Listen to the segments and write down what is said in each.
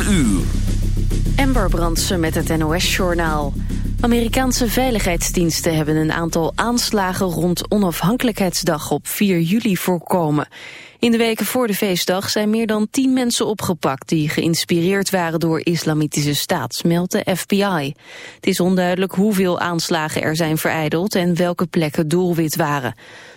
4 uur. Ember Brandsen met het NOS-journaal. Amerikaanse veiligheidsdiensten hebben een aantal aanslagen rond onafhankelijkheidsdag op 4 juli voorkomen. In de weken voor de feestdag zijn meer dan 10 mensen opgepakt die geïnspireerd waren door islamitische staat, de FBI. Het is onduidelijk hoeveel aanslagen er zijn vereideld en welke plekken doelwit waren.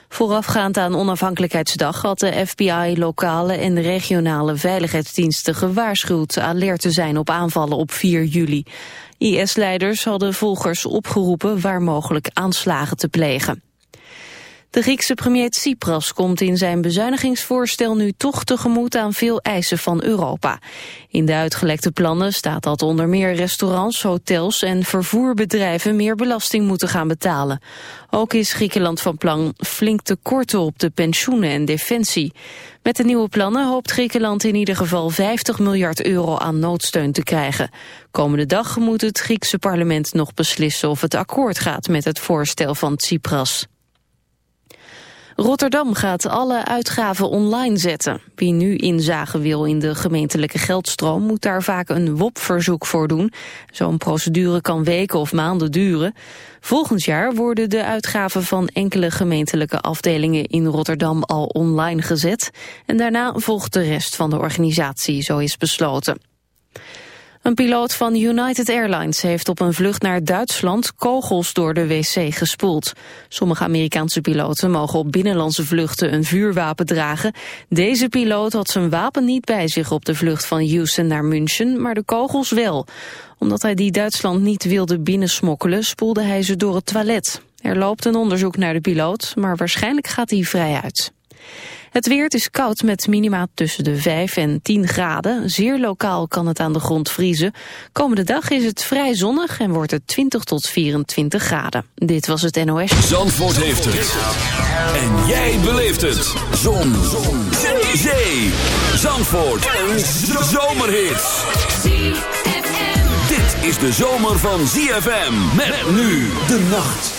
Voorafgaand aan onafhankelijkheidsdag had de FBI lokale en regionale veiligheidsdiensten gewaarschuwd alert te zijn op aanvallen op 4 juli. IS-leiders hadden volgers opgeroepen waar mogelijk aanslagen te plegen. De Griekse premier Tsipras komt in zijn bezuinigingsvoorstel nu toch tegemoet aan veel eisen van Europa. In de uitgelekte plannen staat dat onder meer restaurants, hotels en vervoerbedrijven meer belasting moeten gaan betalen. Ook is Griekenland van plan flink te korten op de pensioenen en defensie. Met de nieuwe plannen hoopt Griekenland in ieder geval 50 miljard euro aan noodsteun te krijgen. Komende dag moet het Griekse parlement nog beslissen of het akkoord gaat met het voorstel van Tsipras. Rotterdam gaat alle uitgaven online zetten. Wie nu inzage wil in de gemeentelijke geldstroom... moet daar vaak een WOP-verzoek voor doen. Zo'n procedure kan weken of maanden duren. Volgend jaar worden de uitgaven van enkele gemeentelijke afdelingen in Rotterdam al online gezet. En daarna volgt de rest van de organisatie, zo is besloten. Een piloot van United Airlines heeft op een vlucht naar Duitsland kogels door de wc gespoeld. Sommige Amerikaanse piloten mogen op binnenlandse vluchten een vuurwapen dragen. Deze piloot had zijn wapen niet bij zich op de vlucht van Houston naar München, maar de kogels wel. Omdat hij die Duitsland niet wilde binnensmokkelen, spoelde hij ze door het toilet. Er loopt een onderzoek naar de piloot, maar waarschijnlijk gaat hij vrij uit. Het weer is koud met minima tussen de 5 en 10 graden. Zeer lokaal kan het aan de grond vriezen. Komende dag is het vrij zonnig en wordt het 20 tot 24 graden. Dit was het NOS. Zandvoort heeft het. En jij beleeft het. Zon. Zon. Zee. Zandvoort. Een zomerhit. Dit is de zomer van ZFM. Met nu de nacht.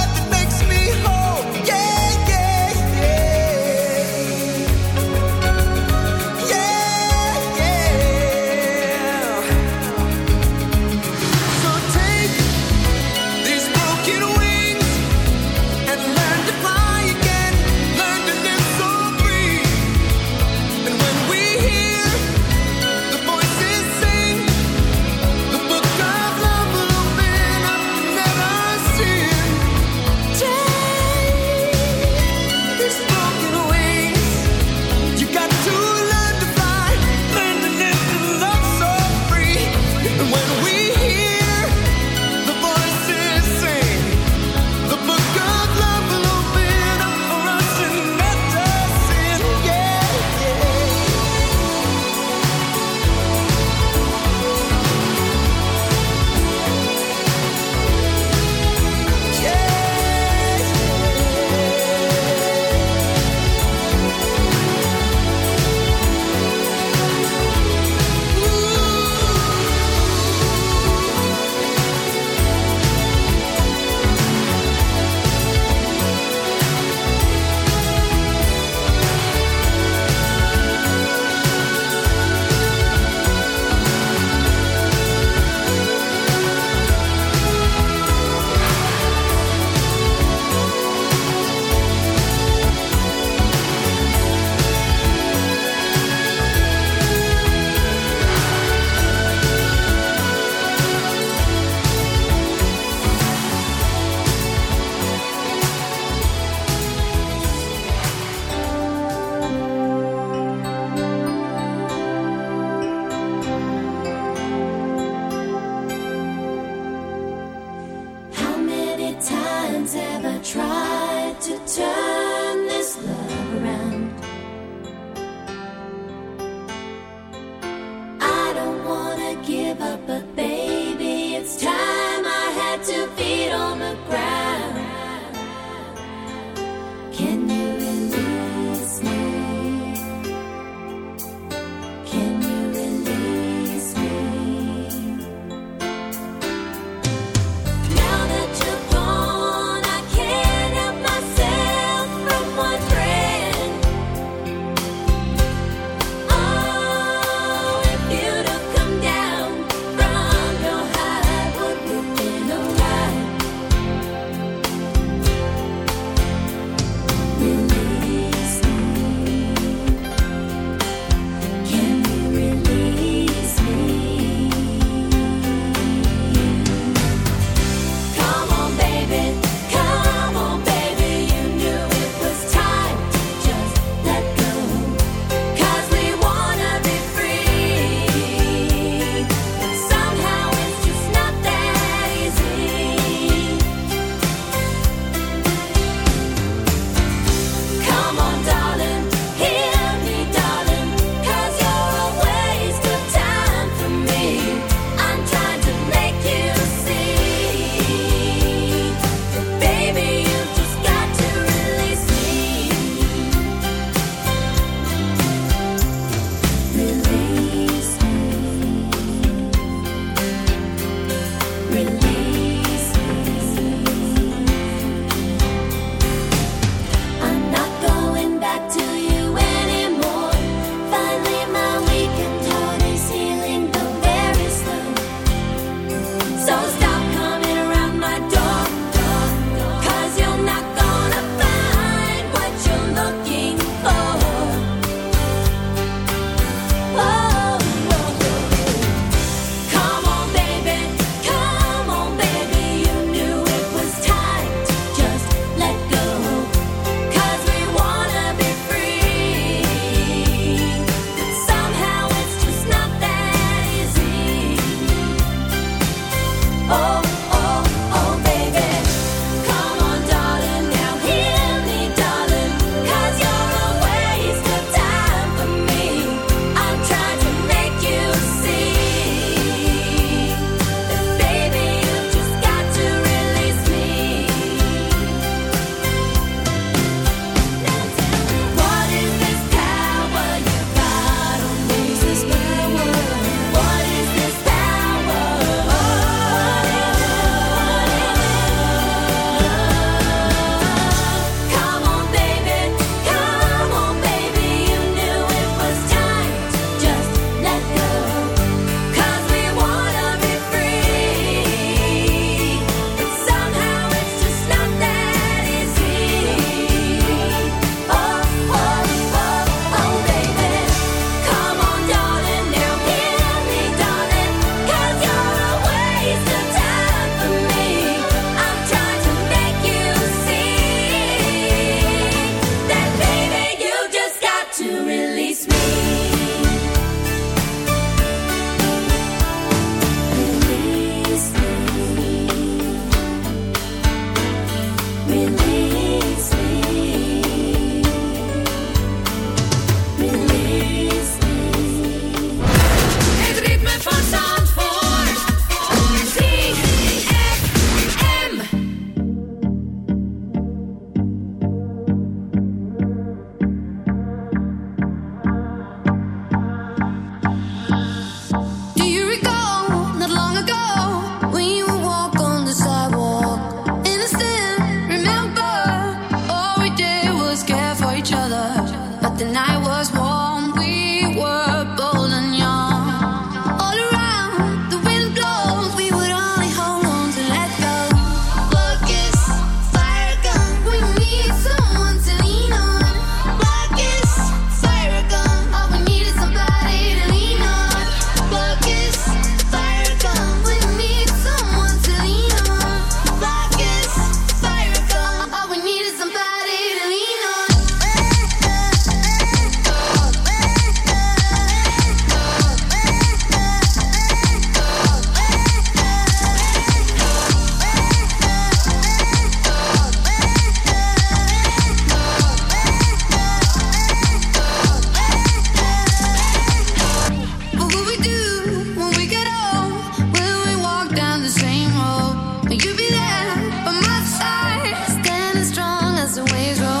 as the waves roll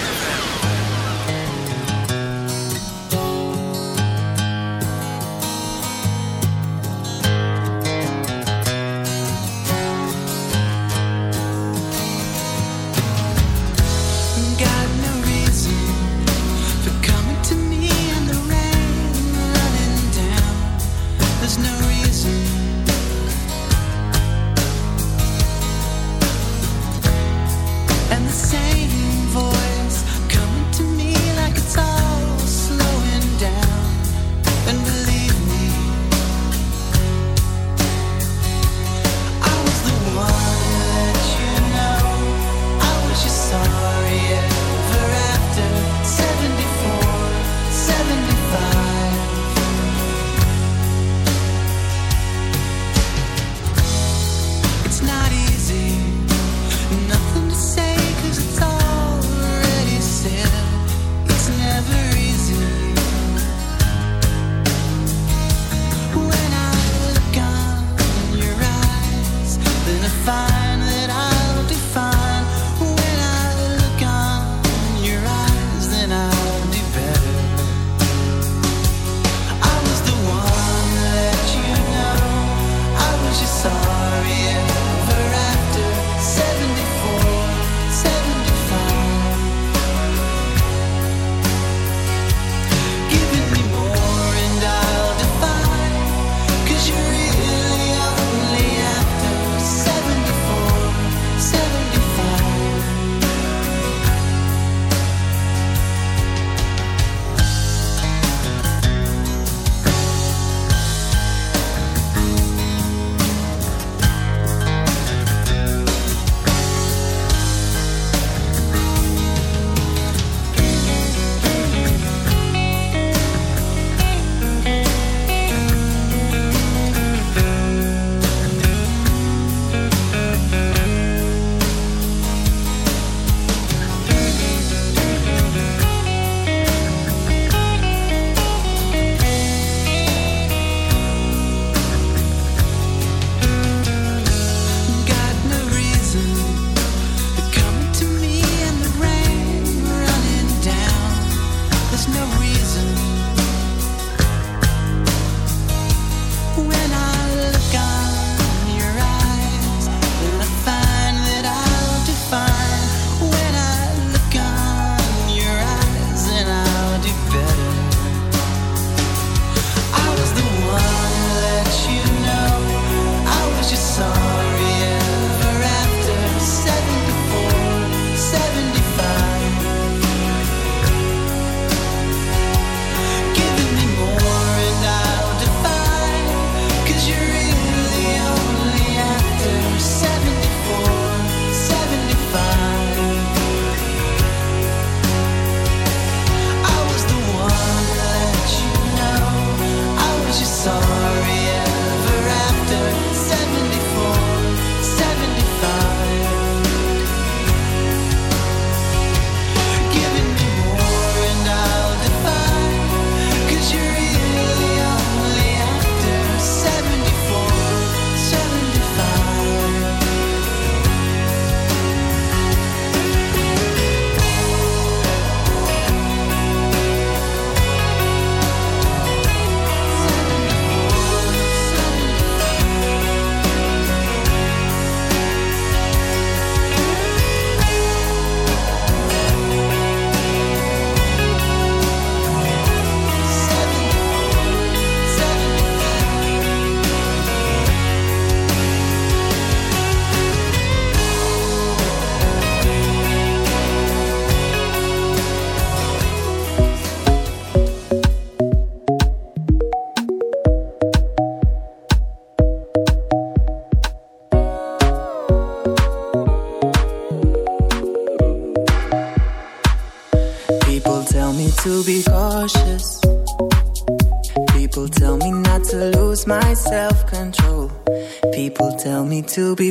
To be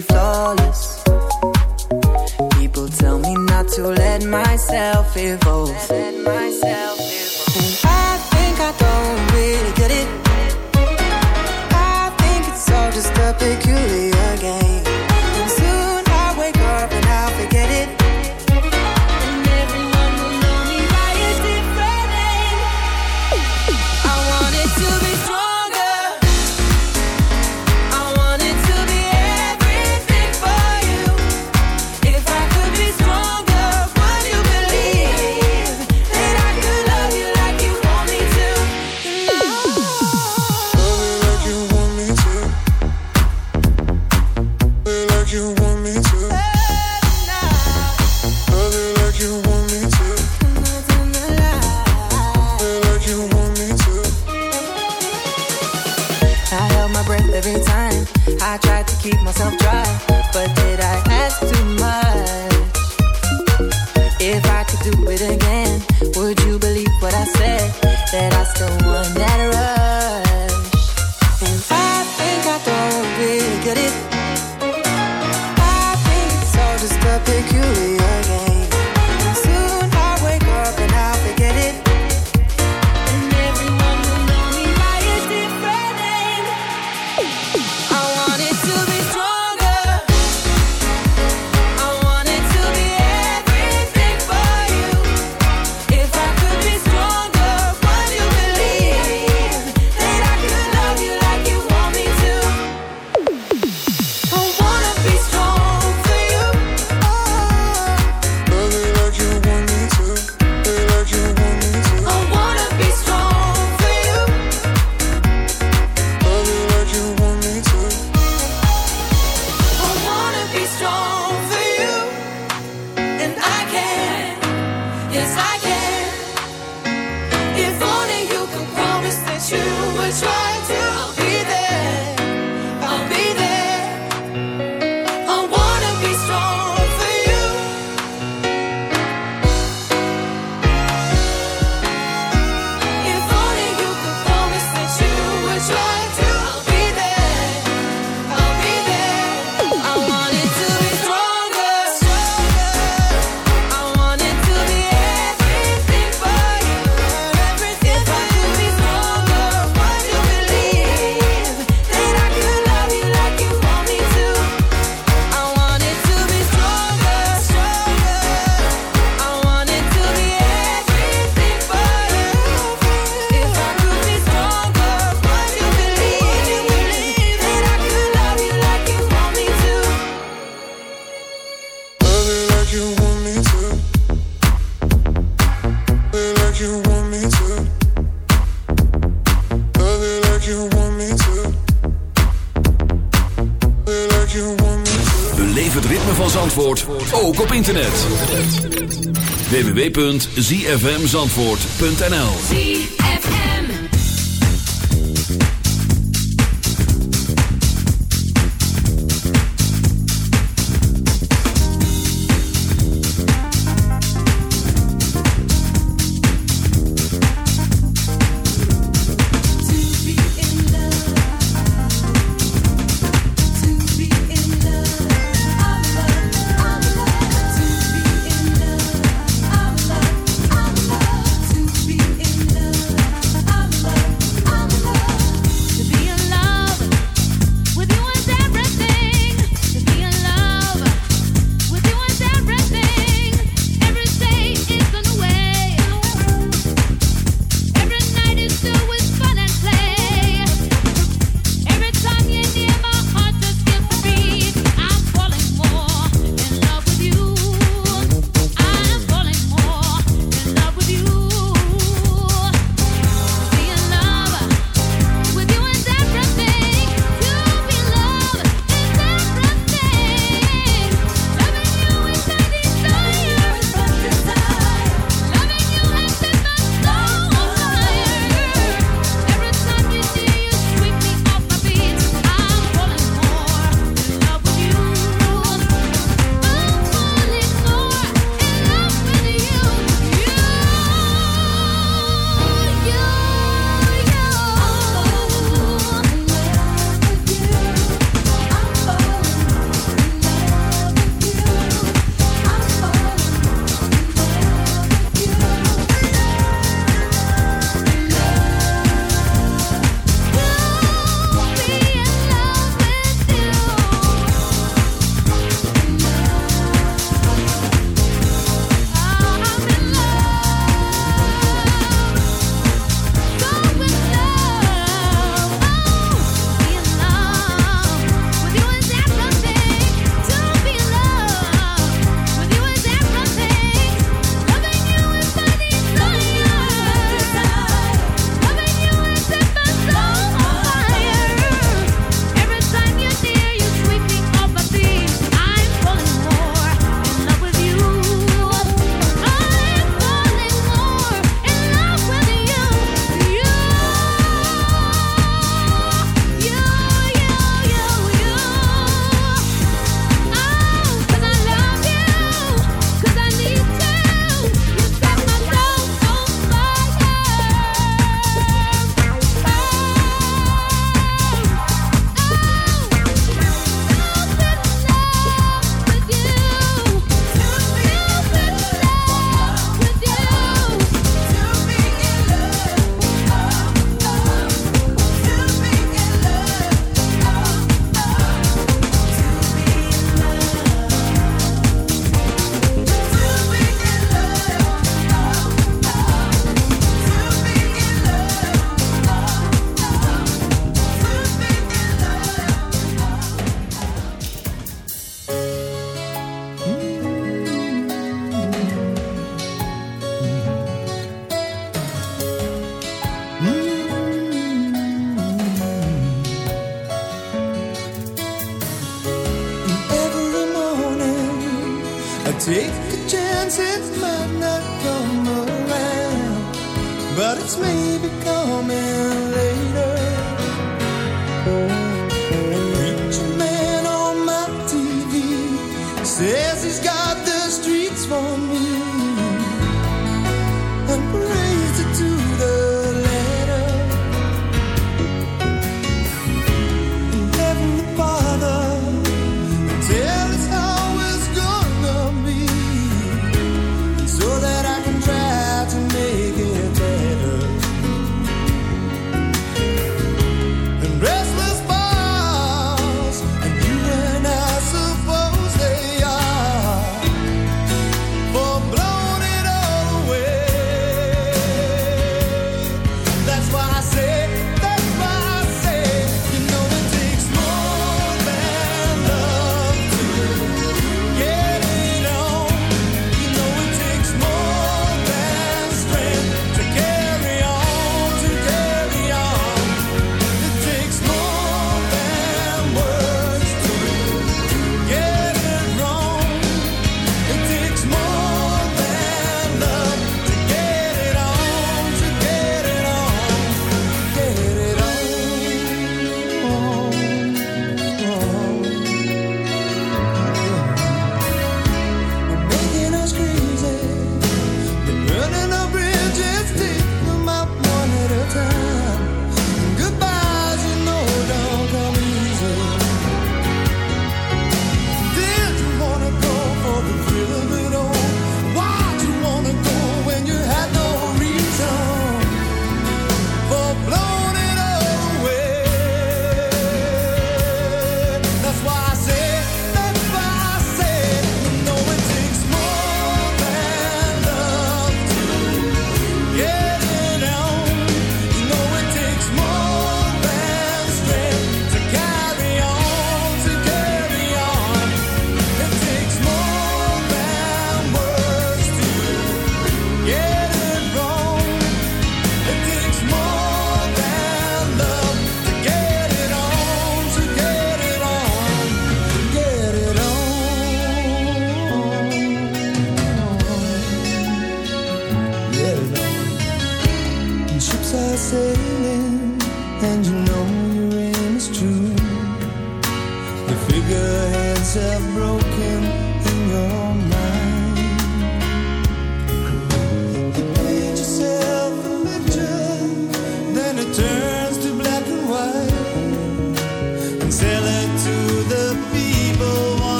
www.zfmzandvoort.nl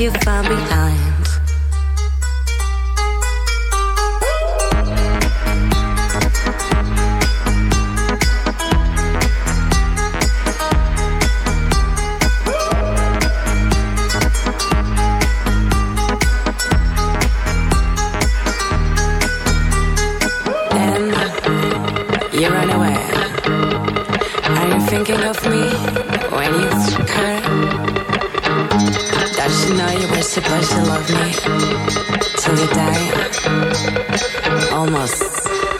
you find behind. You know you were supposed to love me till you die? Almost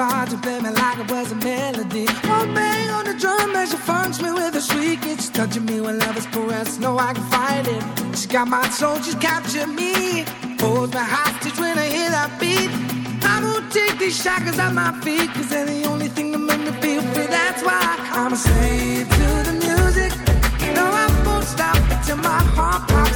card, you play me like it was a melody. One bang on the drum as she funks me with a shriek. It's touching me when love is pressed. No, I can fight it. She got my soul, she's captured me. Holds me hostage when I hear that beat. I won't take these shackles off my feet, cause they're the only thing that make me feel free. That's why I'm a slave to the music. No, I won't stop until my heart pops.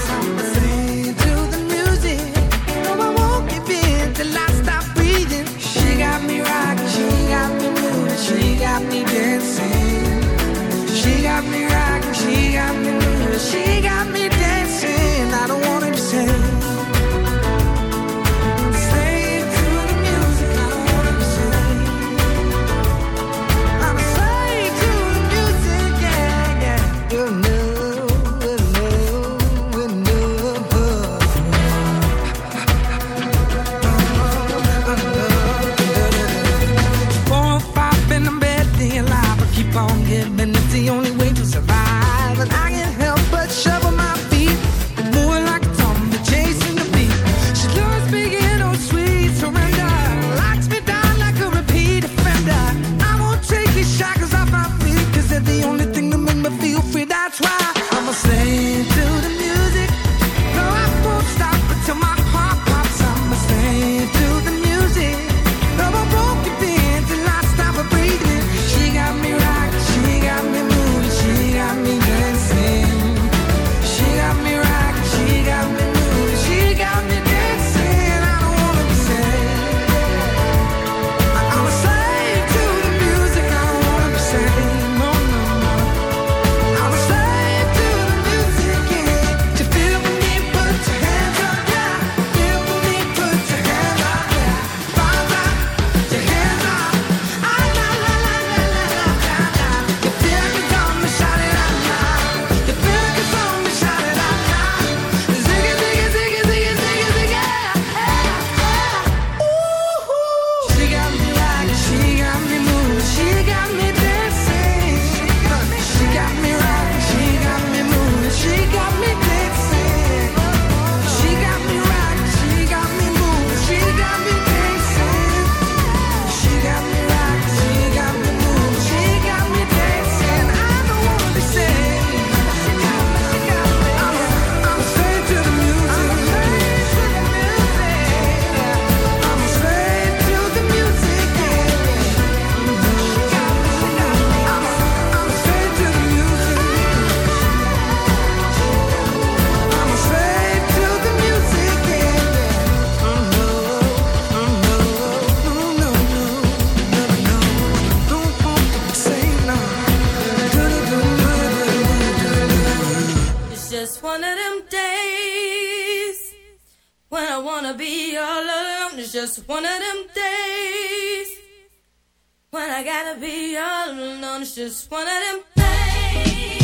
let him play.